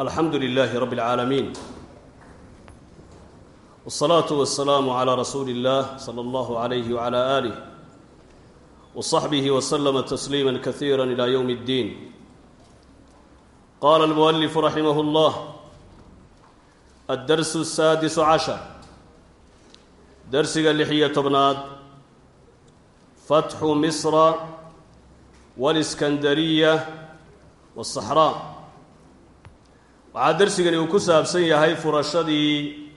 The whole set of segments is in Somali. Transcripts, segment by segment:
alxamdu lilaahi rabbi اlcaalamiin wالsalaatu wasalaamu calaa rasuuli اllah sala allahu alayhi wcala aalih wصaxbihi wslama tasliima kasiira ila ywm اddiin qaala almualifu raximah اllah addarsu asaadisu cashar darsiga lix-iyo tobnaad fatxu misra waliskandariya wasaxraa waxaa darsigani uu ku saabsan yahay furashadii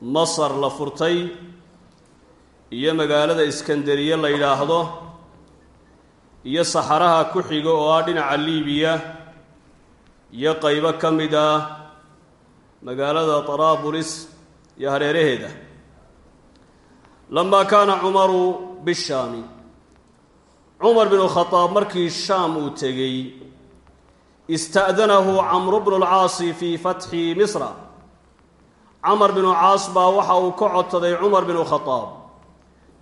masar la furtay iyo magaalada iskandariye la yidhaahdo iyo saxaraha ku xiga oo ah dhinaca liibiya iyo qeybo ka mid ah magaalada taraabulis iyo hareeraheeda. Lamaa kaana cumaru bishaami cumar binu khadaab markii shaam uu tegey ista'danahu camru bnu lcaasi fii fatxi misra. Camar binu caas baa waxa uu ka codsaday cumar binu khadaab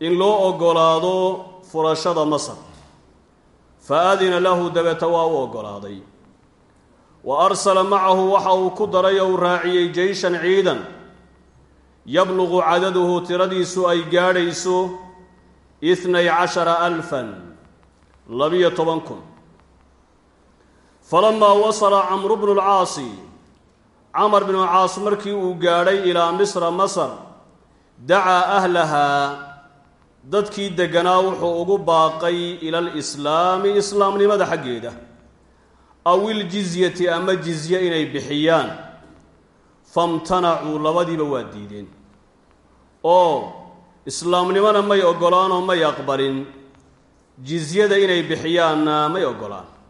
in loo oggolaado furashada masar. Fa adina lahu dabeeta waa u oggolaaday wa arsala macahu waxa uu ku daray ou raaciyey jeyshan ciidan. Yabluqu cadaduhu tiradiisu ay gaadhayso itnay cashara alfan labiyo toban kun falamaa wasala camru bnu lcaasi camar binu caas markii uu gaadhay ilaa misra masar dacaa ahlahaa dadkii degganaa wuxuu ugu baaqay ila alislaami islaamnimada xaggeeda. Aw iljizyati ama jizye inay bixiyaan. Famtanacuu labadiiba waa diideen. Oo islaamnimona may oggolaanoo may aqbalin. Jizyada inay bixiyaanna may oggolaan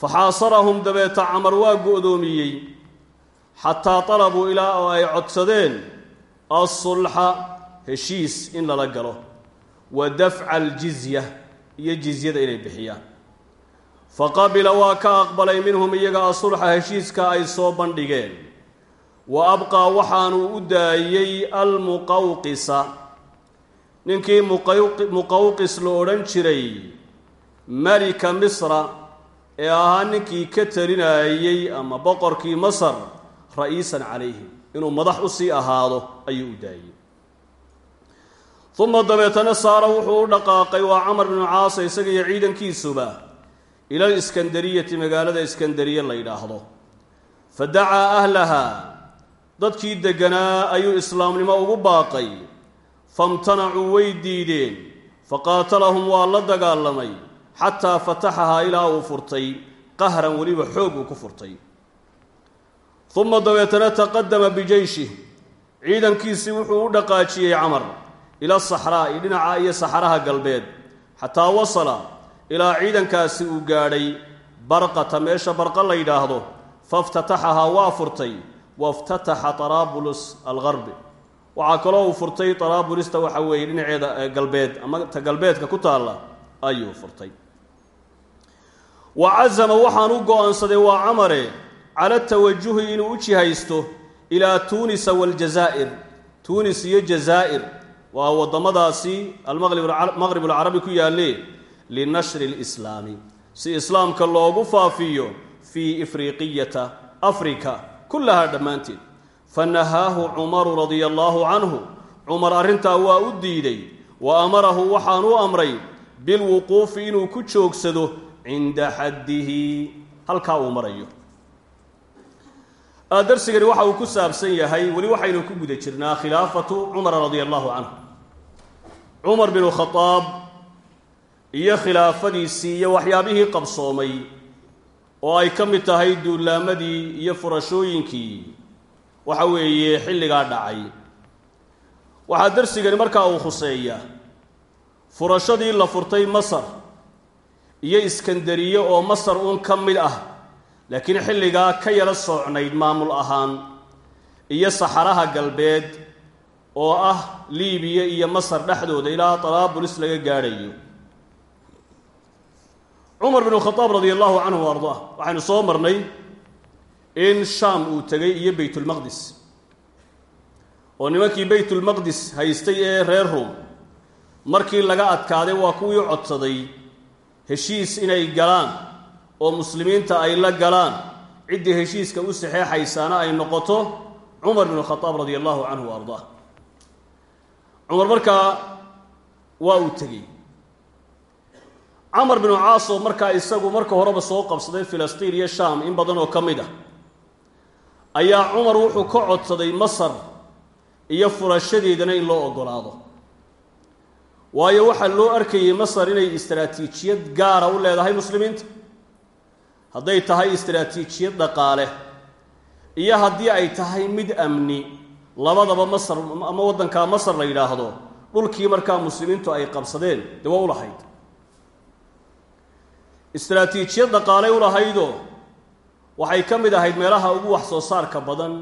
faxaasarahum dabeeta camar waa go'doomiyey xataa dalabuu ilaa oo ay codsadeen alsulxa heshiis in lala galo wa dafca aljizya iyo jizyada inay bixiyaan faqabila waa ka aqbalay minhum iyaga asulxa heshiiska ay soo bandhigeen wa abqaa waxaanuu u daayey almuqawqisa ninkii muqawqis la odhan jiray malika misra ee ahaa ninkii ka talinayey ama boqorkii masar ra'iisan calayhim inuu madax u sii ahaado ayuu u daayey. Uma dabeetana saara wuxuu u dhaqaaqay waa camar binu caasa isaga iyo ciidankiisuba ila liskandariyati magaalada iskandariye la yidhaahdo. Fa dacaa ahlaha dadkii degganaa ayuu islaamnimo ugu baaqay. Famtanacuu way diideen faqaatalahum waa la dagaalamay xataa fataxahaa ilaa uu furtay qahran weliba xoog uu ku furtay. Uma dabeetana taqadama bijeyshih ciidankiisii wuxuu u dhaqaajiyey camar ila saxraa'i dhinaca iyo saxaraha galbeed xataa wasala ilaa ciidankaasi uu gaadhay barqata meesha barqa la yidhaahdo faftataxahaa waa furtay waftataxa taraabulus algarbi waxaa kaloo uu furtay taraabulista waxa weeye dhinaceeda galbeed ama ta galbeedka ku taalla ayuu furtay wa casama waxaan u go'aansaday waa camare cala tawajuhi inuu u jihaysto ilaa tuunisa waaljazaa'ir tuunis iyo jazaa'ir waa waddamadaasi almaqrib alcarabi ku yaalle linashri lislaami si islaamka loogu faafiyo fii ifriiqiyata afrika kullahaa dhammaanteed. Fa nahaahu cumaru radia allaahu canhu cumar arrintaa waa u diiday wa amarahu waxaan u amray bilwuquufi inuu ku joogsado cinda xaddihi. Halkaa uu marayo. Darsigani waxa uu ku saabsan yahay weli waxaynu ku guda jirnaa khilaafatu cumara radia allaahu canhu cumar binu khadaab iyo khilaafadiisii iyo waxyaabihii qabsoomay oo ay ka mid tahay duulaamadii iyo furashooyinkii waxa weeye xilligaa dhacay. Waxaa darsigani markaa uu khuseeyaa. Furashadii la furtay masar iyo iskandariye oo masar uun ka mid ah laakiin xilligaa ka yala soocnayd maamul ahaan iyo saxaraha galbeed oo ah liibiya iyo masar dhexdooda ilaa taraabulis laga gaadhayo. Cumar binu khadaab radia allahu canhu wa ardaa waxaynu soo marnay in shaam uu tegay iyo baytulmaqdis oo nimankii baytulmaqdis haystay ee reer ruom markii laga adkaaday waa kuwii codsaday heshiis inay galaan oo muslimiinta ay la galaan ciddii heshiiska u saxeexaysaana ay noqoto cumar binu khadaab radia allahu canhu wa ardaa cumar markaa waa uu tegey. Camar binu caas oo markaa isagu marka horeba soo qabsaday filistiin iyo shaam in badan oo ka mid ah ayaa cumar wuxuu ka codsaday masar iyo furashadeedana in loo oggolaado waayo waxaa loo arkayay masar inay istaraatiijiyad gaara u leedahay muslimiinta hadday tahay istaraatiijiyad dhaqaale iyo haddii ay tahay mid amni labadaba masar ama waddankaa masar la yidhaahdo dhulkii markaa muslimiintu ay qabsadeen dee waa u lahayd. Istaraatiijiyad dhaqaaley u lahaydoo waxay ka mid ahayd meelaha ugu wax soo saarka badan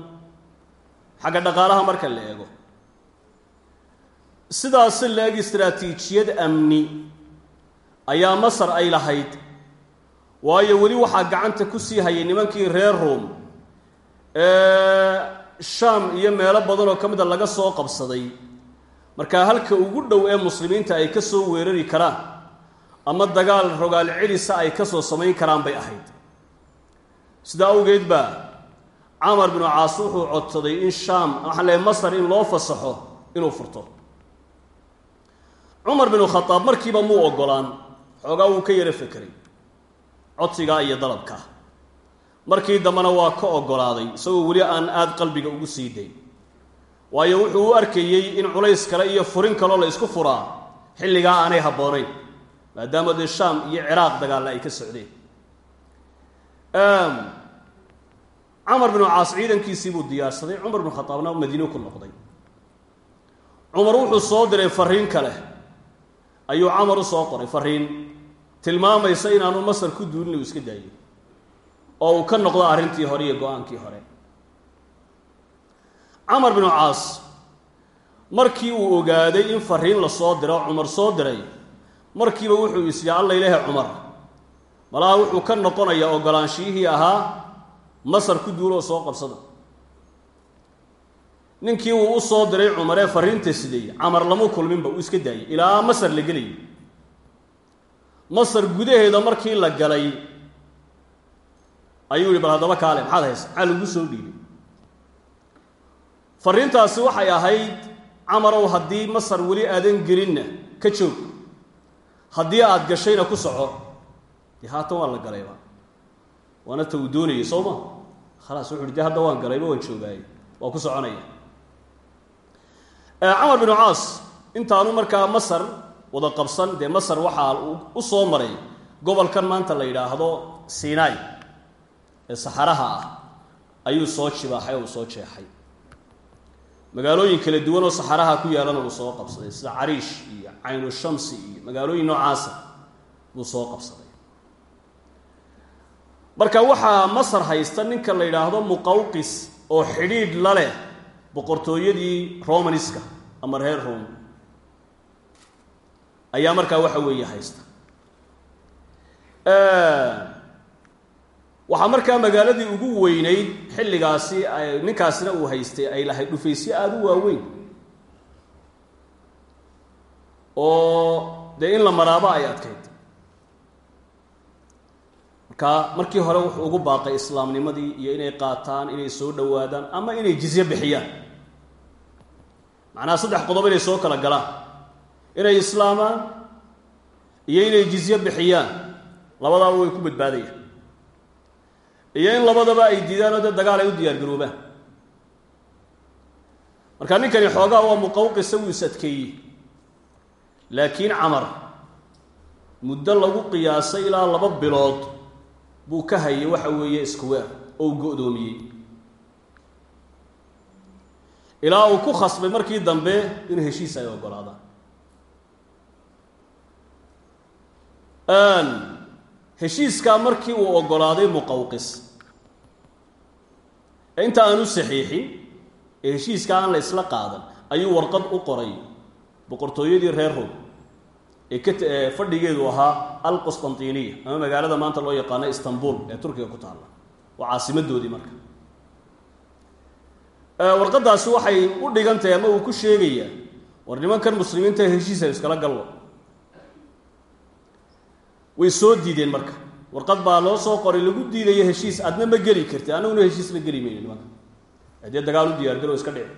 xagga dhaqaalaha marka la eego sidaasi la-eg istaraatiijiyad amni ayaa masar ay lahayd waayo weli waxaa gacanta ku sii hayay nimankii reer room. Ee shaam iyo meelo badan oo ka mid a laga soo qabsaday. Markaa halka ugu dhow ee muslimiinta ay ka soo weerari karaan ama dagaal rogaal celisa ay ka soo samayn karaan bay ahayd. Sidaa awgeed baa camar binu caas wuxuu codsaday in shaam waxaan leeay masar in loo fasaxo inuu furto cumar binu khadaab markiiba muu oggolaan? Xoogaa wuu ka yaro fekeray. Codsigaa iyo dalabkaa markii dambena waa ka oggolaaday isagoo weli aan aada qalbiga ugu sii day waayo wuxuu u arkayey in culays kale iyo furin kaloo la isku furaa. Xilligaa aanay habboonayn maadaama dee shaam iyo ciraaq dagaalla ay ka socdeen. Camar binu caas ciidankiisii buu diyaarsaday cumar binu khadaabna madiino ku noqday. Cumar wuxuu soo diray fariin kale ayuu camar u soo qoray fariin tilmaamaysa inaanu masar ku duulin uu iska daayo oo uu ka noqdo arrintii hore iyo go'aankii hore. Camar binu caas markii uu ogaaday in fariin la soo diro cumar soo diray markiiba wuxuu isya alla ilaahe cumar malaha wuxuu ka noqonayaa ogolaanshiyihii ahaa masar ku duuloo soo qabsada ninkii uu u soo diray cumar ee fariinta siday camar lama kulminba uu iska daayay ilaa masar la gelayay masar gudaheeda markii la galay ayuu yihi bal haddaba kaale maxaad haysa maxaa lagu soo dhiibay? Fariintaasi waxay ahayd camarow haddii masar weli aadan gelinna ka joog. Haddii aada gashayna ku soco dee haatan waa la galayba. Waana ta uu doonayay soo ma? Khalaas wuxu uhi hadda waan galayba waan joogaaye waa ku soconaya camar binu caas intaanu markaa masar wada qabsan dee masar waxaa u soo maray gobolkan maanta la yidhaahdo sinai ee saxaraha ah ayuu soo jibaaxay oo soo jeexay. Magaalooyin kala duwan oo saxaraha ku yaalana uu soo qabsaday sida cariish iyo caynu shamsi iyo magaalooyin noocaasa buu soo qabsaday. Marka waxaa masar haysta ninka la yidhaahdo muqawqis oo xidhiidh la leh boqortooyadii romaniska ama reer rome ayaa markaa waxa weeye haysta. Waxaa markaa magaaladii ugu weynayd xilligaasi ninkaasina uu haystay ay lahayd dhufaysyo aada u waaweyn. Oo dee in la maraaba ay adkayd marka markii hore wuxuu ugu baaqay islaamnimadii iyo inay qaataan inay soo dhowaadaan ama inay jizye bixiyaan. Macnaha saddex qodob inay soo kala galaan. Inay islaamaan iyo inay jizye bixiyaan. Labadaaba way ku badbaadayaan. Iyo in labadaba ay diidaan oo dee dagaal ay u diyaar garoobaan. Marka ninkani xoogaa waa muqawqisa wuu adkeeyey. Laakiin camar muddo lagu qiyaasay ilaa laba bilood buu ka hayay waxa weeye iskuweer oo uu go-doomiyey. Ilaa uu ku khasbay markii dambe in heshiis ay oggolaadaan heshiiskaa markii uu oggolaaday muqawqis. Inta aan u saxiixin ee heshiiska aan la isla qaadan ayuu warqad u qoray boqortooyadii reer rom ee fadhigeedu ahaa alqustantiniya ama magaalada maanta loo yaqaano istanbul ee turkiga ku taalla waa caasimadoodii marka. Warqadaasi waxay u dhigantahay ama uu ku sheegayaa war nimankan muslimiinta heshiisa iskala gallo. Way soo diideen marka. Warqad baa loo soo qoray lagu diidayo heshiis adna ma geli karti annaguna heshiis la geli mayno nimanka adee dagaal u diyaargalo iska dhici.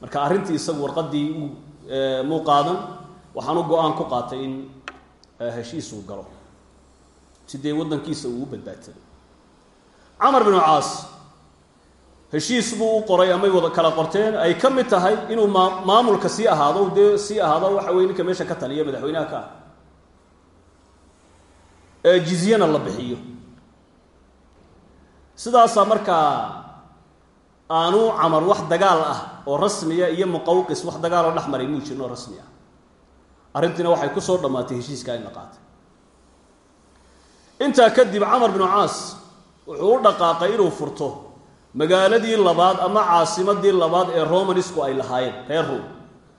Marka arrintii isagu warqaddii uu muu qaadan waxaanu go'aan ku qaatay in heshiis uu galo. Si dee waddankiisa uu u badbaadsado camar binu caas heshiis buu u qoray amay wada kala qorteen ay ka mid tahay inuu maa maamulka sii ahaado dee sii ahaado waxa weye ninka meesha ka taliya madaxweynaha ka ah. Ee jizyana la bixiyo. Sidaasaa markaa aanu camar wax dagaal ah oo rasmiya iyo muqawqis wax dagaal oo dhex maray muu jirin oo rasmi ah arrintiina waxay ku soo dhammaatay heshiiskaa in la qaatay intaa kadib camar binu caas wuxuu u dhaqaaqay inuu furto magaaladii labaad ama caasimadii labaad ee romanisku ay lahaayeen reer rom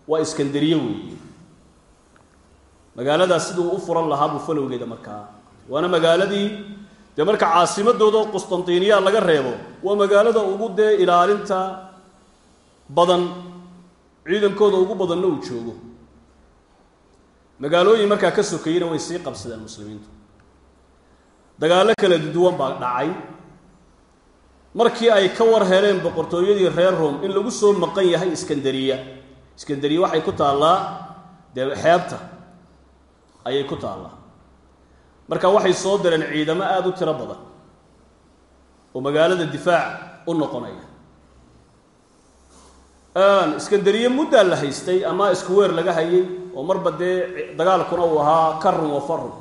waa iskandariye weeye. Magaaladaas siduu u furan lahaa buu falowgeeda markaa. Waana magaaladii dee marka caasimadooda qustantiniya laga reebo waa magaalada ugu dee ilaalinta badan ciidankooda ugu badanna uu joogo magaalooyin markaa ka sokayena way sii qabsadeen muslimiintu. Dagaallo kala duwan baa dhacay. Markii ay ka war heleen boqortooyadii reer rom in lagu soo maqan yahay iskandariya. Iskandariya waxay ku taallaa dee xeebta ayay ku taallaa. Marka waxay soo direen ciidamo aada u tiro badan oo magaalada difaac u noqonaya iskandariye muddaa la haystay ama isku weer laga hayay oo marba dee dagaalkuna uu ahaa karun wa farun.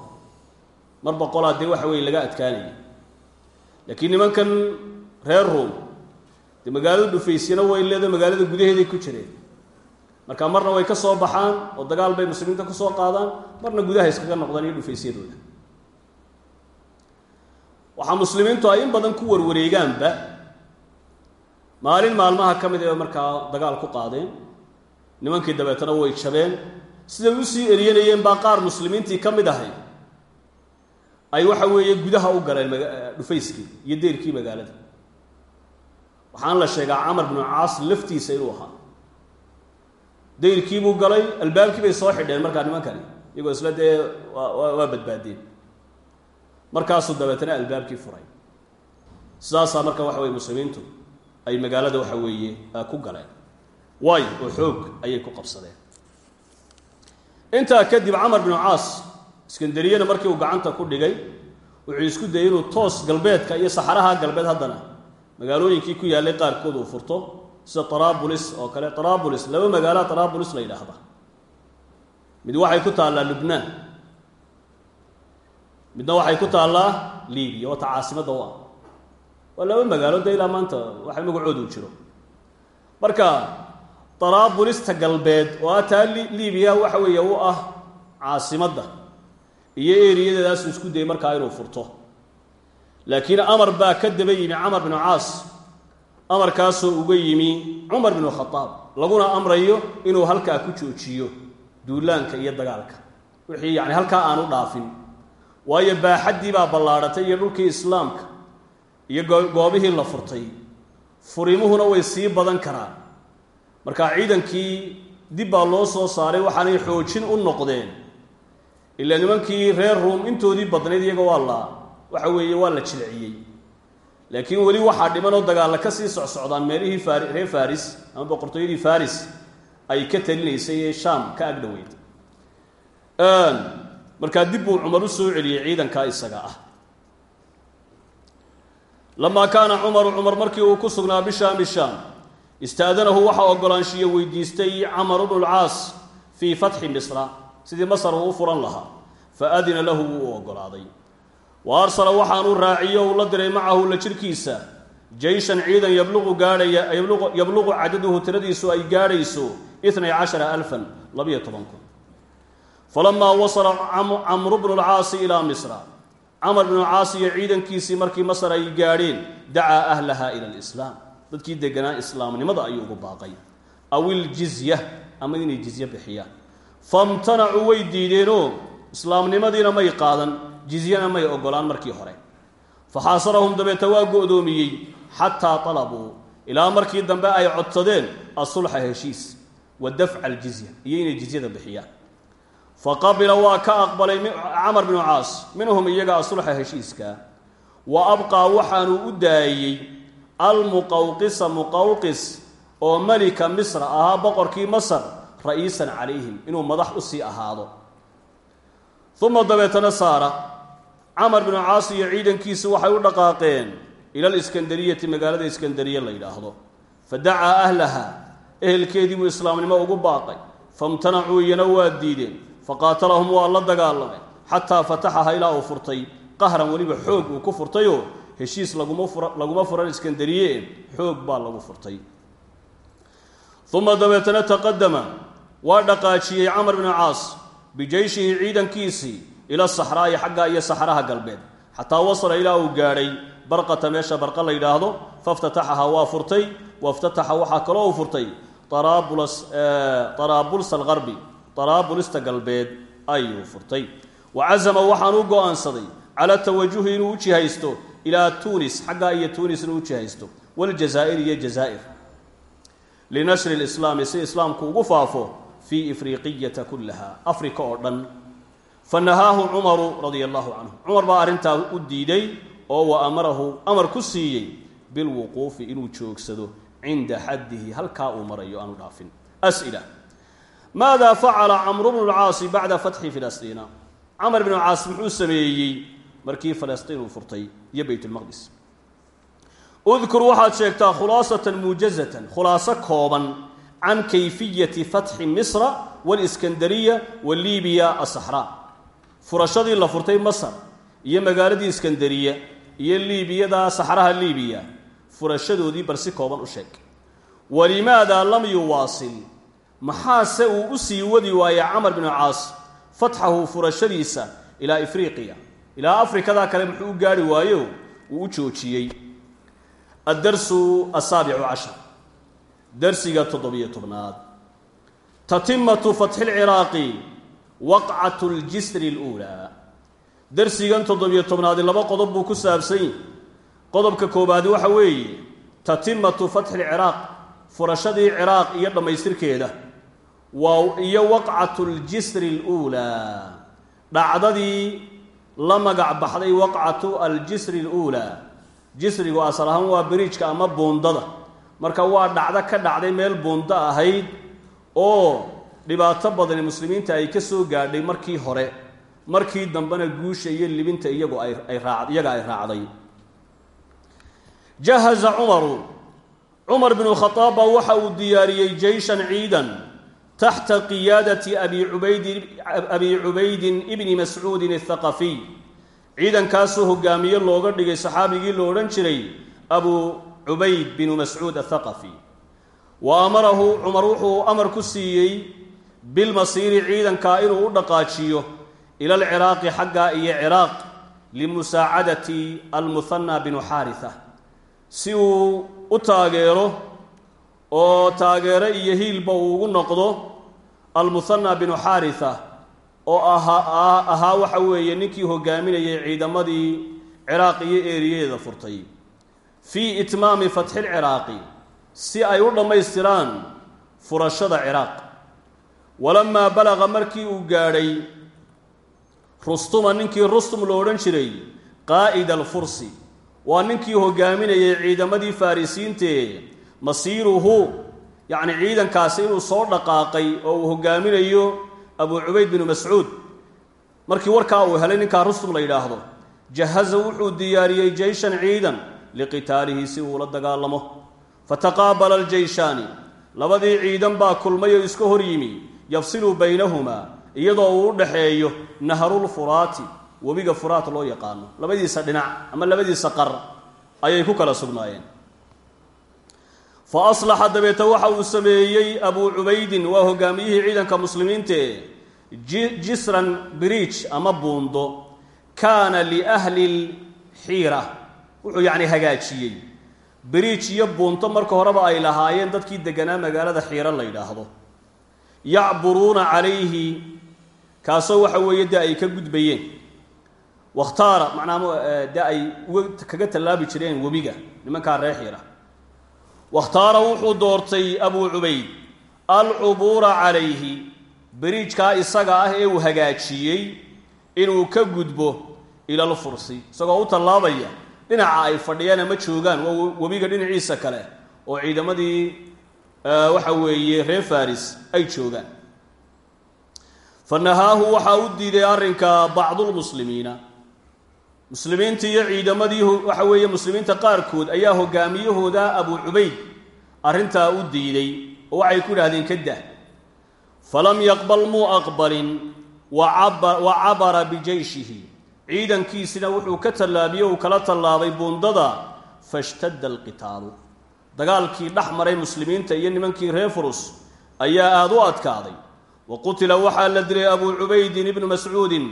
Marba qolaa dee waxa weye laga adkaanaya laakiin nimankan reer rom dee magaalada dhufaysyana way leeda magaalada gudaheeday ku jireen. Marka marna way ka soo baxaan oo dagaal bay muslimiinta ku soo qaadaan marna gudaha iskaga noqdaan iyo dhufaysyadooda waxaa muslimiintu ay in badan ku warwareegaanba maalin maalmaha ka mid ee markaa dagaal ku qaadeen nimankii dabeetana way jabeen. Siday u sii eryanayeen baa qaar muslimiintii ka mid ahay. Ay waxa weeye gudaha u galeen dhufayskii iyo deyrkii magaalada. Waxaan la sheegaa camar binu caas laftiisa inuu ahaa. Dayrkiibuu galay albaabkii bay soo xidheen markaa nimankani iyagoo isla dee waa badbaadeen. Markaasuu dabeetana albaabkii furay. Sidaasaa marka waxa weye muslimiintu ay magaalada waxa weeye ku galeen. Waayo. Oo xoog ayay ku qabsadeen. Intaa kadib camar binu caas iskandariyana markii uu gacanta ku dhigay wuxuu isku dayay inuu toos galbeedka iyo saxaraha galbeed haddana magaalooyinkii ku yaallay qaarkood uu furto sida tarabulis oo kale. Tarabulis laba magaaloa tarabulis la yidhaahda. Mid waxay ku taallaa lubnaan. Midna waxay ku taallaa libiya wata caasimadda u ah waa laba magaalo de ilaa maanta waxa magacoodu jiro. Marka taraabulista galbeed oo ah taa libiya waxa weeye u ah caasimadda iyo eriyadeedaasu isku dayay markaa inuu furto. Laakiin amar baa ka daba yimi camar binu caas. Amarkaasoo uga yimi cumar binu khadaab laguna amrayo inuu halkaa ku joojiyo duulaanka iyo dagaalka. Wixii yani halkaa aanu dhaafin. Waayo baaxaddii baa ballaadhatay iyo dhulkii islaamka iyo goobihii la furtay. Furimuhuna way sii badan karaan. Marka ciidankii dib baa loo soo saaray waxaanay xoojin u noqdeen. Ilaa nimankii reer ruom intoodii badnayd iyaga waa la waxa weeye waa la jilciyey laakiin weli waxaa dhiman oo dagaalla ka sii socsocdaan meelihii fari reer faris ama boqortooyadii faris ay ka talinaysay ee shaam ka agdhoweyd markaa dib buu cumar u soo celiyey ciidankaa isaga ah lamaa kaana cumaru cumar markii uu ku sugnaa bishaami shaam istaadanahu waxaa ogolaanshiyo weydiistay camaru bnu lcaas fii fatxi misra sidii masar uu u furan lahaa fa adina lahu wuu u ogolaaday. Wa arsala waxaanu raaciyo uu la diray macahu la jirhkiisa jeyshan ciidan yabluqu gaadhaya yabluqu cadaduhu tiradiisu ay gaadhayso itnay cashara alfan labiyo toban kun. Falamaa wasala camru bnu lcaasi ilaa misra camar bnu caasi iyo ciidankiisii markii masar ay gaadheen dacaa ahlaha ila alislaam. Dadkii deganaa islaamnimada ayuu ugu baaqay. Aw iljizya ama inay jizye bixiyaan. Famtanacuu way diideenoo islaamnimadiina may qaadan jizyana may ogolaan markii hore. Faxaasarahum dabeeta waa go'doomiyey xataa talabuu. Ilaa markii dambe ay codsadeen asulxa heshiis wa dafca aljizya iyo inay jizyada bixiyaan faqabila waa ka aqbalay camar binu caas. Minhum iyaga asulxa heshiiska. Wa abqaa waxaanuu u daayey almuqawqisa muqawqis oo melika misra ahaa boqorkii masar ra'iisan calayhim inuu madax u sii ahaado. Uma dabeetana saara. Camar binu caas iyo ciidankiisu waxay u dhaqaaqeen ila liskandariyati magaalada iskandariya la yidhaahdo. Fa dacaa ahlaha ehelkeedii buu islaamnimo ugu baaqay. Famtanacuu iyana waa diideen faqaatalahum waa la dagaalamay. Xataa fataxaha ilaa uu furtay. Qahran weliba xoog uu ku furtayoo heshiis laguma furan iskandariye xoog baa lagu furtay. Uma dabeetana taqadama waa dhaqaajiyey camar binu caas bijeyshihi ciidankiisii ila saxraa'i xagga iyo saxraha galbeed. Xataa wasala ilaa uu gaadhay barqata meesha barqa la yidhaahdo faftataxaha waa furtay waftataxa waxaa kaloo uu furtay araabulsa algarbi araabulista galbeed ayuu furtay. Wa cazama waxaan u go'aansaday cala tawajuhi inuu u jihaysto ilaa tuunis xaggaa iyo tuunis inuu u jihaysto waljazaa'ir iyo jazaa'ir. Linashri lislaami si islaamku ugu faafo fii ifriqiyata kullaha afrika oo dhan. Fa nahaahu cumaru radia allahu canhu cumar baa arrintaa u diiday oo wa amarahu amar ku siiyey bilwuquufi inuu joogsado cinda xaddihi halkaa uu marayo aanu dhaafin. As'ila maada facala camru bnu lcaasi bacda fatxi filastiina camar bnu caas muxuu sameeyey markii falastiin uu furtay iyo bayt lmaqdis udkur waxaad sheegtaa khulaasatan muujazatan khulaaso kooban can kayfiyati fatxi misra waliskandariya wa libiya asaxraa furashadii la furtay masar iyo magaaladii iskandariya iyo liibiyada saxraha libiya furashadoodii bal si kooban u sheeg walimaada lam maxaase uu u sii wadi waayey camar binu caas? Fatxahu furashadiisa ilaa ifriqiya ilaa afrikadaa kale muxuu u gaari waayo? Uu u joojiyey. Addarsu asaabicu cashar. Darsiga toddobiyo tobnaad. Tatimatu fatxi lciraaqi waqcatu ljisri luulaa darsigan toddobiyo tobnaadi laba qodob buu ku saabsan yahi qodobka koobaadi waxa weeye tatimatu fatxi lciraaq furashadii ciraaq iyo dhammaystirkeeda iyo waqcatu ljisri luulaa dhacdadii la magac baxday waqcatu aljisri luulaa jisrigu asal ahaan waa biriijka ama buundada. Marka waa dhacdo ka dhacday meel buundo ahayd oo dhibaato badani muslimiinta ay ka soo gaadhay markii hore. Markii dambena guusha iyo libinta iyagu ay iyaga ay raacday. Jahaza cumaru. Cumar binu khadaab baa waxa uu diyaariyey jeyshan ciidan taxta qiyaadati abi ubaydin abi cubaydin ibni mascuudin athaqafiy ciidankaasoo hogaamiye looga dhigay saxaabigii lo odhan jiray abu cubayd binu mascuud athaqafi wa amarahu cumar wuxuu amar ku siiyey bilmasiiri ciidankaa inuu u dhaqaajiyo ila alciraaqi xagga iyo ciraaq limusaacadati almuhanna binu xaarisa si uu u taageero oo taageero iyo hiilba uu ugu noqdo almuhanna binu xaarisa oo ahaa ahaa waxa weeye ninkii hogaaminayay ciidamadii ciraaq iyo eeriyadeeda furtay. Fii itmaami fatxi lciraaqi si ay u dhammaystiraan furashada ciraaq. Walamaa balaqa markii uu gaadhay rustuma ninkii rustum lo odhan jiray qaa'id alfursi waa ninkii hogaaminayay ciidamadii farisiintee masiiruhu yacni ciidankaasi inuu soo dhaqaaqay oo uu hogaaminayo abu cubayd binu mascuud. Markii warkaa uu helay ninkaa rustum la yidhaahdo jahaza wuxuu diyaariyey jeyshan ciidan liqitaalihi si uu la dagaalamo. Fataqaabala aljeyshaani labadii ciidan baa kulmay oo iska hor yimi yafsilu baynahumaa iyadoo uu u dhaxeeyo nahrulfuraati webiga furaat loo yaqaano. Labadiisa dhinac ama labadiisa qar ayay ku kala sugnaayeen fa aslaxa dabeeta waxa uu sameeyey abuu cubaydin waa hogaamiyihii ciidanka muslimiintae jisran biriij ama buundo kaana liahli lxiira wuxuu yacni hagaajiyey biriij iyo buunto marka horeba ay lahaayeen dadkii deganaa magaalada xiira la yidhaahdo yacburuuna calayhi kaasoo waxa weeye dee ay ka gudbayeen wakhtaara macnaa dee ay kaga tallaabi jireen webiga nimankaa reer xiira wakhtaara wuxuu doortay abuu cubayd alcubuura calayhi beriijkaa isaga ah ee uu hagaajiyey inuu ka gudbo ilal fursi. Isagoo u tallaabaya dhinaca ay fadhiyaan ama joogaan waa webiga dhinaciisa kale oo ciidamadii waxa weeye reer faris ay joogaan. Fa nahaahu waxaa u diiday arrinka bacdulmuslimiina muslimiintii iyo ciidamadii waxa weeye muslimiinta qaarkood ayaa hogaamiyahooda abu cubayd arrintaa u diiday oo waxay ku idhahdeen ka dah falam yaqbal muu aqbalin wa cabara bijeyshihi ciidankiisina wuxuu ka tallaabiyey uu kala tallaabay buundada fashtadda alqitaalu. Dagaalkii dhex maray muslimiinta iyo nimankii reer furus ayaa aada u adkaaday. Wa qutila waxaa la dilay abuu cubaydin ibnu mascuudin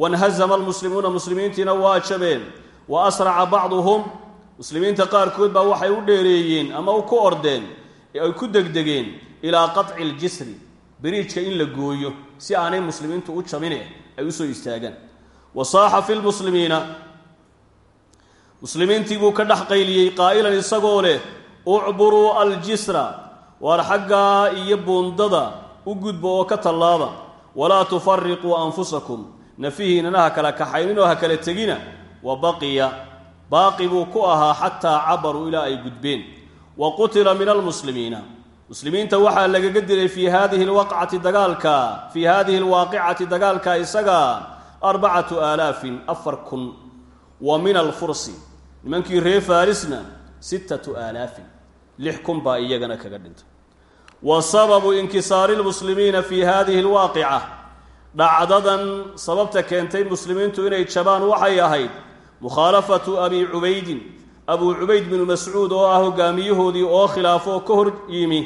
wanhazama almuslimuuna muslimiintiina waa jabeen wa asraca bacduhum muslimiinta qaarkood baa waxay u dheereeyeen ama ku ordeen ay ku degdegeen ilaa qaطci اljisri beriijka in la gooyo si aanay muslimiintu u jabine ay u soo istaagaan wa saaxa fi lmuslimiina muslimiintii buu ka dhex qayliyey qaa'ilan isagoo leh ucburuu aljisra waar xaggaa iyo buundada u gudba oo ka tallaaba walaa tufariquu anfusakum nafihiinana ha kala kaxayninoo ha kala tegina wa baqiya baaqi buu ku ahaa xataa cabaruu ilaa ay gudbeen. Wa qutila min almuslimiina. Muslimiinta waxaa lagaga dilay fii hadihi lwaqcati dagaalka fii hadihi alwaaqicati dagaalka isaga arbacatu aalaafin afar kun wa min alfursi. Nimankii reer farisna sittatu aalaafin. Lix kun baa iyagana kaga dhintay wa sababu inkisaari lmuslimiina fi hadihi alwaaqica dhacdadan sababta keentay muslimiintu inay jabaan waxay ahayd mukhaalafatu abi cubaydin abuu cubayd binu mascuud oo ah hogaamiyahoodii oo khilaafo ka hor yimi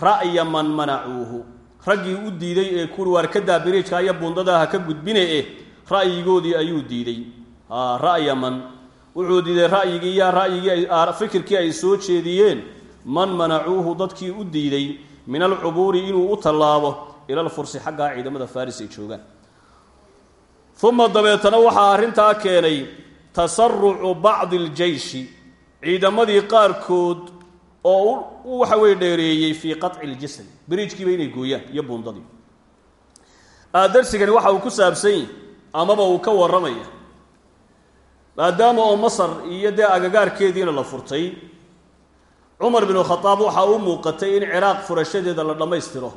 ra'ya man manacuuhu raggii u diiday ee kuuri waar ka daa biriijka iyo buundada ka gudbine eh ra'yigoodii ayuu diiday. Ra'ya man. Wuxuu diiday ra'yigii iyo ra'yigii fikirkii ay soo jeediyeen. Man manacuuhu dadkii u diiday. Min alcubuuri inuu u tallaabo ila lfursi xaggaa ciidamada faris ay joogaan. Uma dabeetana waxaa arrintaa keenay tasarucu bacdi aljeyshi ciidamadii qaarkood oo u waxa weye dheereeyey fii qaطci اljisri beriijkiiba inay gooyaan iyo buundadii. Darsigani waxa uu ku saabsan yahi amaba uu ka warramaya. Maadaama oo masar iyo dee agagaarkeediina la furtay cumar binu khadaab waxaa u muuqatay in ciraaq furashadeeda la dhammaystiro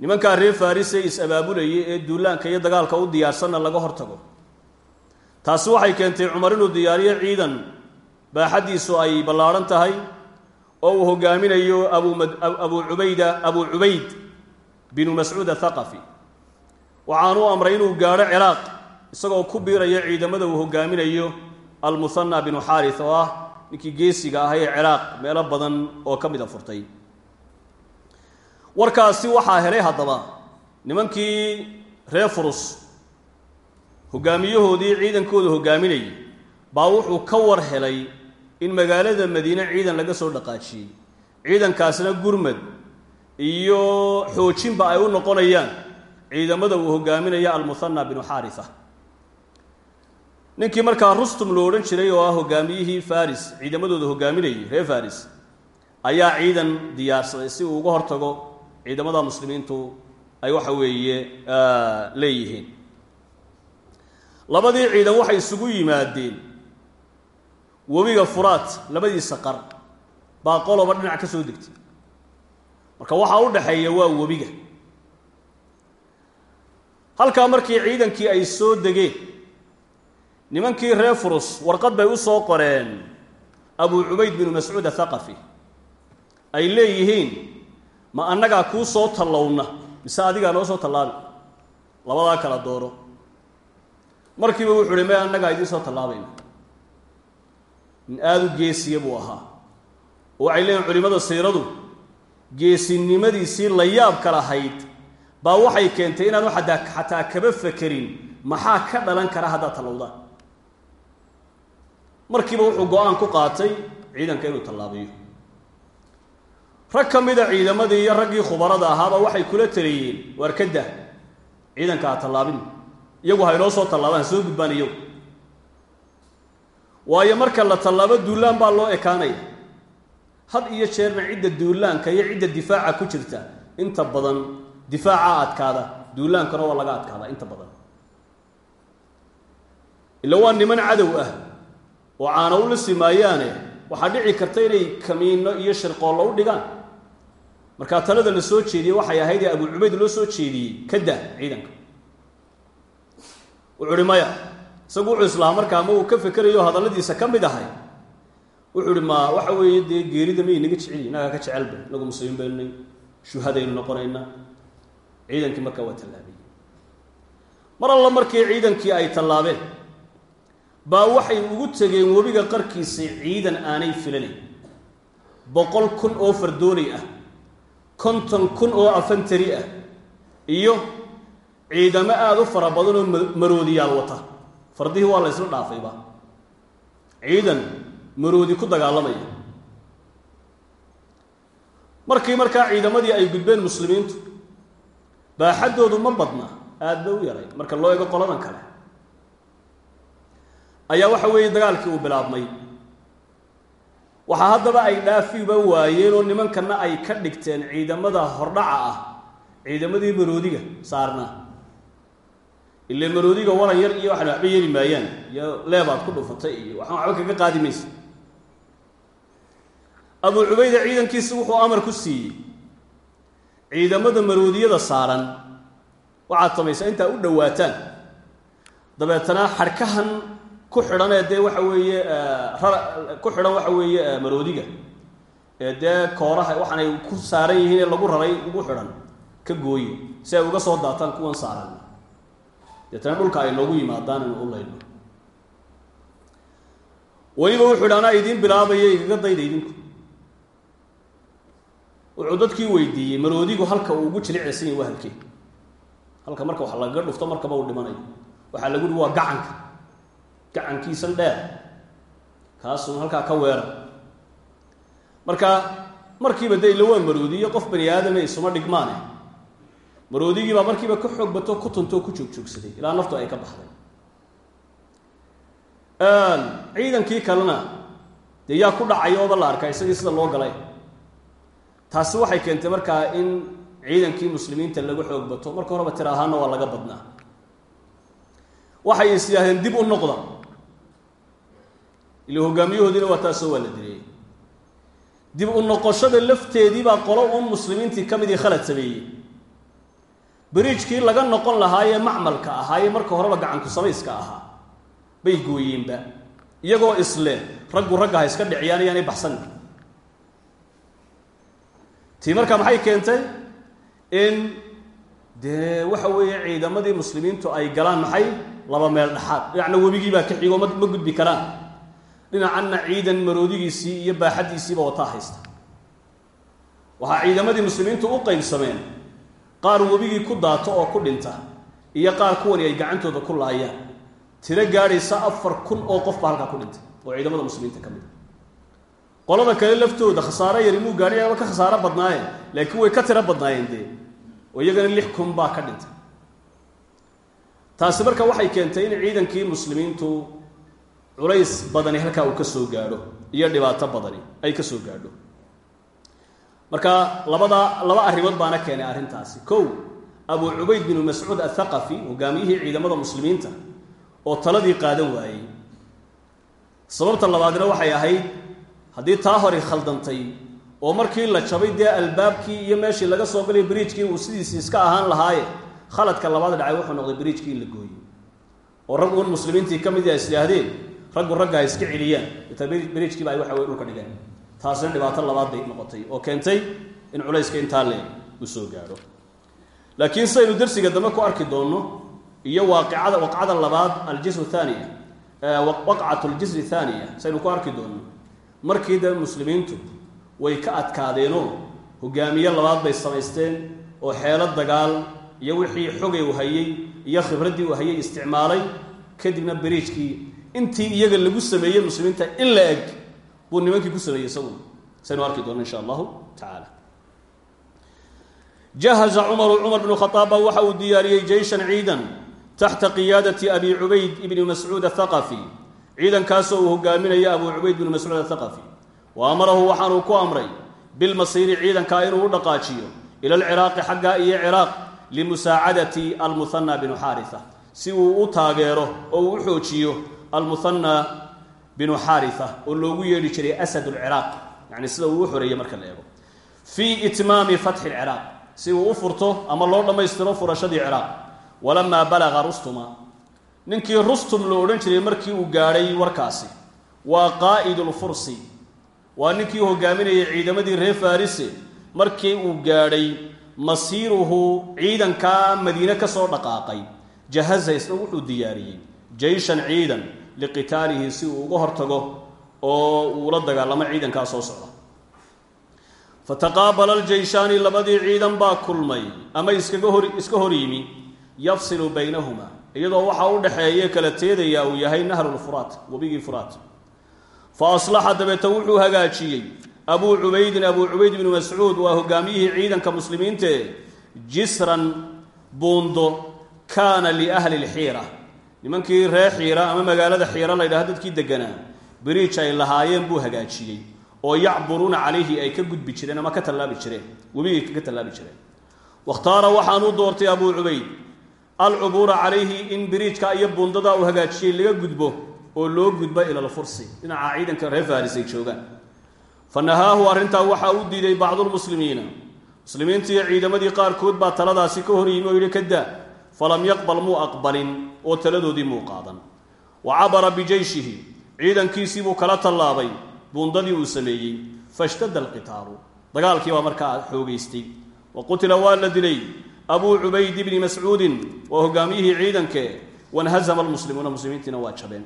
nimankaa reer faris ee is-abaabulayay ee duulaanka iyo dagaalka u diyaarsanna laga hortago. Taasi waxay keentay cumar inuu diyaariyo ciidan baaxaddiisu ay ballaadhan tahay oo uu hogaaminayo abuabu cubayda abuu cubayd binu mascuud athaqafi waxaanu amray inuu gaadho ciraaq isagoo ku biiraya ciidamada uu hogaaminayo almuhanna binu xaaris oo ah ninkii geesiga ahay ee ciraaq meelo badan oo ka mida furtay warkaasi waxaa helay haddaba. Nimankii reer furus hogaamiyahoodii ciidankooda hogaaminayay baa wuxuu ka war helay in magaalada madiine ciidan laga soo dhaqaajiyey. Ciidankaasna gurmad iyo xoojinba ay u noqonayaan. Ciidamada uu hogaaminaya almuhanna binu xaarisa. Ninkii markaa rustum lo odhan jiray oo ah hogaamiyihii faris ciidamadooda hogaaminayay reer faris ayaa ciidan diyaarsaday si uu uga hortago ciidamada muslimiintu ay waxa weeye leeyihiin. Labadii ciidan waxay isugu yimaadeen webiga furaat labadiisa qar baa qoloba dhinac ka soo degtay. Marka waxaa u dhaxeeya waa webiga. Halkaa markii ciidankii ay soo degeen nimankii reer furus warqad bay u soo qoreen abuu cubayd binu mascuud athaqafi ay leeyihiin ma annagaa kuu soo tallowna? Mise adigaa noo soo tallaabi labadaa kala dooro. Markiiba wuxuu uhi may annagaa idiin soo tallaabayna. In aada u geesiya buu ahaa. Oo waxay leeyihiin culimmada siiradu geesinimadiisii la yaabka lahayd baa waxay keentay inaanu xataa xataa kaba fekerin maxaa ka dhalan kara haddaad tallowdaan markiiba wuxuu go'aan ku qaatay ciidanka inuu tallaabiyo rag ka mida ciidamadii iyo raggii khubarada ahaaba waxay kula taliyeen waar ka dah? Ciidanka ha tallaabin. Iyagu ha inoo soo tallaabaan ha soo gudbaan iyagu. Waayo marka la tallaabo duulaan baa loo ekaanaya. Had iyo jeerna cidda duulaanka iyo cidda difaaca ku jirta? Inta badan difaacaa adkaada duulaankana waa laga adkaadaa inta badan. Ila waa niman cadow ah oo caana u lisi maayaane waxaa dhici karta inay kamiino iyo shirqoollo u dhigaan markaa talada la soo jeediyey waxay ahayd abu cubayd loo soo jeediyey ka daa ciidanka. Wuxuu uhi maya isagu wuxuu markaa ma uu ka fekerayo hadalladiisa ka mid ahay? Wuxuu uhi ma waxa weeye dee geerida may naga jeceli inagaa ka jecelba inagu muslimiin baynay shuhadaynu noqonaynaa ciidankii markaa waa tallaabay mar alla markii ciidankii ay tallaabeen baa waxay ugu tegeen webiga qarkiisii ciidan aanay filanayn boqol kun oo fardoonay ah konton kun oo afantari ah iyo ciidamo aada u fara badan oo maroodiyaal wata. Fardihii waa la ysla dhaafayba ciidan maroodi ku dagaalamaya. Markii markaa ciidamadii ay gudbeen muslimiintu baaxaddoodu ma badna aada bay u yaray marka loo eego qoladan kale. Ayaa waxa weeye dagaalkii uu bilaabmay waxaa haddaba ay dhaafiba waayeen oo nimankana ay ka dhigteen ciidamada hordhaca ah ciidamadii maroodiga saarnaa. Ile maroodiga waran yar iyo waxaan waxba yeli maayaan iyo leebaad ku dhufatay iyo waxaan waxba kaga qaadi maysa. Abu cubayda ciidankiisi wuxuu amar ku siiyey ciidamada maroodiyada saaran waxaad samaysaa intaa u dhowaataan. Dabeetana xadhkahan ku xidhan ee dee waxa weeye ku xidhan waxa weeye maroodiga. Ee dee kooraha waxaanay ku saaran yihiin ee lagu raray ugu xidhan ka gooye si ay uga soo daataan kuwan saaran deetana dhulka ay noogu yimaadaan inu u layno weliba wuxuu idhi anaa idiin bilaabaya igaga dayda idinku. Wuxuu dadkii weydiiyey maroodigu halka uu ugu jilicaysan yahy waa halka marka wax lagaga dhufto markaba uu dhimanayo. Waxaa lagu uhi waa gacanka gacankiisan dheer. Kaasuu halkaa ka weerar. Marka markiiba de ila waa maroodiyo qof bani aadame isuma dhigmaane maroodigii baa markiiba ka xoog bato ku tuntoo ku joogjoogsaday ilaa naftu ay ka baxday. Ciidankii kalena dee yaa ku dhacay ooba la arkaa isagii sida loo galay. Taasi waxay keentay markaa in ciidankii muslimiinta lagu xoog bato. Marka horeba tir ahaana waa laga badnaa. Waxay is yidhahdeen dib u noqda ila hogaamiyahoodiina waa taasoo waa la direeyey dib u noqoshada lafteedii baa qolo uun muslimiintii ka midii khalad sameeyey. Beriijkii laga noqon lahaayee macmalka ahaayee marka horeba gacanku samayska ahaa. Bay gooyeenba. Iyagoo isle raggu ragga ha iska dhiciyaan iyaanay baxsan. Tii marka maxay keentay? In dee waxa weeye ciidamadii muslimiintu ay galaan maxay? Laba meel dhexaad dhinacna webigii baa ka xigo ma ma gudbi karaan dhinacanna ciidan maroodigiisii iyo baaxaddiisiiba wataa haysta. Waxaa ciidamadii muslimiintu u qaybsameen. Qaar webigii ku daato oo ku dhinta iyo qaar kuwani ay gacantooda ku laayaan. Tiro gaadhaysa afar kun oo qof baa halkaa ku dhintay oo ciidamada muslimiinta ka mid a qolada kale laftooda khasaaro yari muu gaadhay aba ka khasaaro badnaayeen laakiin way ka tiro badnaayeen dee. Oo iyagana lix kun baa ka dhintay. Taasi marka waxay keentay in ciidankii muslimiintu culays badani halkaa uu ka soo gaadho iyo dhibaato badani ay ka soo gaadho. Marka labada laba arrimood baana keenay arrintaasi. Kow abu cubayd binu mascuud athaqafi hogaamiyihii ciidamada muslimiinta oo taladii qaadan waayey. Sababta labaadna waxay ahayd haddii taa hore khaldantay oo markii la jabay dee albaabkii iyo meeshii laga soo galay beriijkii uu sidiisii iska ahaan lahaaye khaladka labaad dhacay wuxuu noqday beriijkii in la gooyo oo rag uun muslimiintii ka mid a is yidhaahdeen raggu ragga ha iska celiyaan. Beriijkiiba ay waxa wey dhulka dhigeen. Taasina dhibaato labaad bay noqotay oo keentay in culayska intaa le uu soo gaadho. Laakiin sidaynu darsiga dambe ku arki doonno iyo waaqicada waqcada labaad aljisr thaniya waqcat ljisri thaniya saynu ku arki doonno. Markii dee muslimiintu way ka adkaadeenoo hogaamiye labaad bay samaysteen oo xeelo dagaal iyo wixii xogay uu hayey iyo khibraddii uu hayay isticmaalay kadibna beriijkii intii iyaga lagu sameeyey muslimiinta in la buu nimankii ku sameeyey isaguna saynu arki doonno insha allahu tacaala jahaza cumaru cumar bnu khaaabba waxa uu diyaariyey jeyshan ciidan taxta qiyaadati abi cubayd ibni mascuud athaqafi ciidankaasoo uu hogaaminaya abu cubayd bnu mascuud athaqafi wa amarahu waxaanuu ku amray bilmasiiri ciidankaa inuu u dhaqaajiyo ila alciraaqi xaggaa iyo ciraaq limusaacadati almuhana binu xaaria si uu u taageero oo u xoojiyo almuhana binu xaaria oo loogu yeedhi jiray asad lciraaq yani sida uu u marka la eego. Fii itmaami fatxi lciraaq si uu u furto ama loo dhammaystiro furashadii ciraaq walamaa balaga rustuma ninkii rustum la odhan jiray markii uu gaadhay warkaasi waa qaa'idulfursi waa ninkii hogaaminayay ciidamadii reer farise markii uu gaadhay masiiruhu ciidankaa madiine ka soo dhaqaaqay. Jahaza isna wuxuu diyaariyey. Jeyshan ciidan liqitaalihi si uu uga hortago oo uu la dagaalamo ciidankaa soo socda. Fataqaabala aljeyshaani labadii ciidan baa kulmay ama iskaga hor iska hor yimi yafsilu baynahuma iyadoo waxaa u dhexeeye kala teedaya uu yahay nahrulfuraat webigii furaat. Fa aslaxa dabeeta wuxuu hagaajiyey. Abuu cubaydin abuu cubayd bnu mascuud waa hogaamiyihii ciidanka muslimiintae jisran buundo kaana liahli lxiira nimankii reer xiira ama magaalada xiira la ydhaha dadkii deganaa biriij ay lahaayeen buu hagaajiyey oo yacburuuna calayhi ay ka gudbi jireen ama ka tallaabi jireen. Webigay ka tallaabi jireen. Wakhtaara waxaanuu doortay abuu cubayd alcubuura calayhi in biriijka iyo buundadaa uu hagaajiyey laga gudbo oo loo gudbo ila lfursi dhinaca ciidanka reer faris ay joogaan. Fa nahaahu arrintaa waxaa u diiday bacdulmuslimiina muslimiintiiyo ciidamadii qaarkood baa taladaasi ka hor yimi oo yidhi kadaa falam yaqbal muu aqbalin oo taladoodii muu qaadan. Wa cabara bijeyshihi ciidankiisii buu kala tallaabay buundadii uu sameeyey fashtadda alqitaalu. Dagaalkii baa markaa xoogaystay. Wa qutila waa la dilay abuu cubayd bni mascuudin waa hogaamiyihii ciidanke wanhazama almuslimuuna muslimiintiina waa jabeen.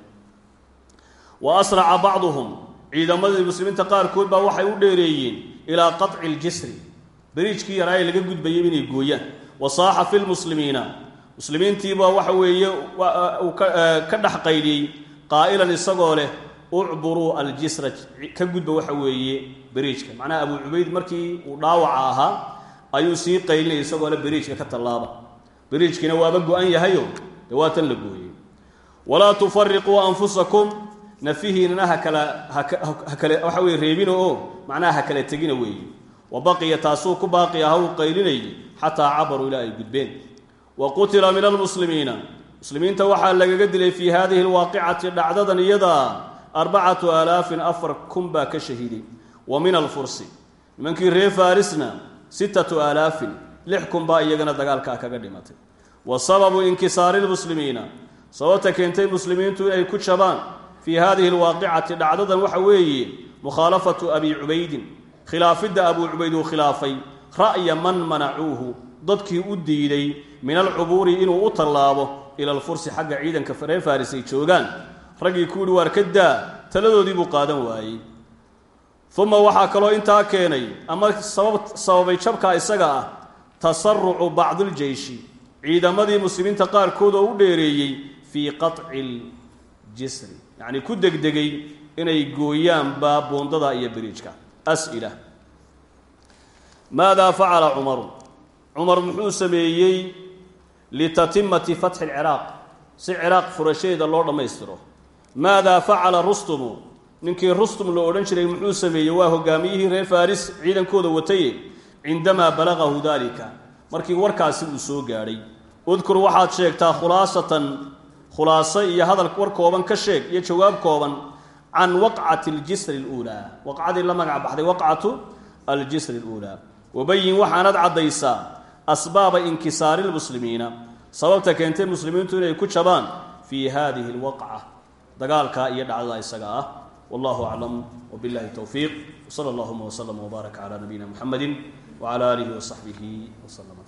Wa asraca bacduhum ciidamadii muslimiinta qaarkood baa waxay u dheereeyeen ilaa qaطci اljisri beriijkii yaraa laga gudbayay inay gooyaan. Wa saaxa fi lmuslimiina muslimiintiibaa waxa weeye ka dhex qaydiyey qaa'ilan isagoo leh ucburuu aljisra ka gudba waxa weeye beriijka macnaha abuu cubayd markii uu dhaawaca ahaa ayuu sii qaylinaya isagoo le beriijka ka tallaaba. Beriijkiina waaba go-an yahayo dee waa la gooyey. Walaa tufariquu anfusakum nafihiinana hakala hakale waxa weye reebina oo macnaha ha tegina weeye. Wa baqiya taasuu ku baaqi aha uu qaylinayay xataa cabaruu ilaa ay gudbeen wa qutila min almuslimiina muslimiinta waxaa lagaga dilay fii hadihi alwaaqicati dhacdadan iyadaa arbacatu aalaafin afar kun baa ka shahiiday wa min alfursi nimankii reer farisna sittatu aalaafin lix kun baa iyagana dagaalkaa kaga dhimatay wa sababu inkisaari lmuslimiina sababta keentay muslimiintu inay ku jabaan fii hadihi alwaaqicati dhacdadan waxa weeye mukhaalafatu abi cubaydin khilaafidda abuu cubayd uu khilaafay ra'ya man manacuuhu dadkii u diiday min alcubuuri inuu u tallaabo ila alfursi xagga ciidanka reer faris ay joogaan. Raggii ku yihi waar ka daa? Taladoodii buu qaadan waayey. Uma waxaa kaloo intaa keenay ama sababay jabka isaga ah tasarucu bacdiljeyshi ciidamadii muslimiinta qaarkood oo u dheereeyey fii qaطci ljisri yacni ku degdegay inay gooyaanba buundada iyo biriijka. As'ila. Maada facala cumaru cumar muxuu sameeyey litatimati fatxi lciraaq si ciraaq furashadeeda loo dhammaystiro. Maada facala rustumu ninkii rustum loo odhan jiray muxuu sameeyey waa hogaamiyihii reer faris ciidankooda wataye cindamaa balagahu dalika markii warkaasi uu soo gaadhay udkur waxaad sheegtaa khulaasatan khulaaso iyo hadal war kooban ka sheeg iyo jawaab kooban can waqcati aljisri اluulaa waqcadii la magac baxday waqcatu aljisri اluulaa wabayin waxaanad caddaysaa asbaaba inkisaari lmuslimiina sababta keentay muslimiintu inay ku jabaan fii hadihi alwaqca dagaalka iyo dhacdada isaga ah. Wallahu aclam wbillahi towfiiq wsala allahuma wslama wbaarak cala nabiyina muxamedi wcala aalihi wasaxbihi wslama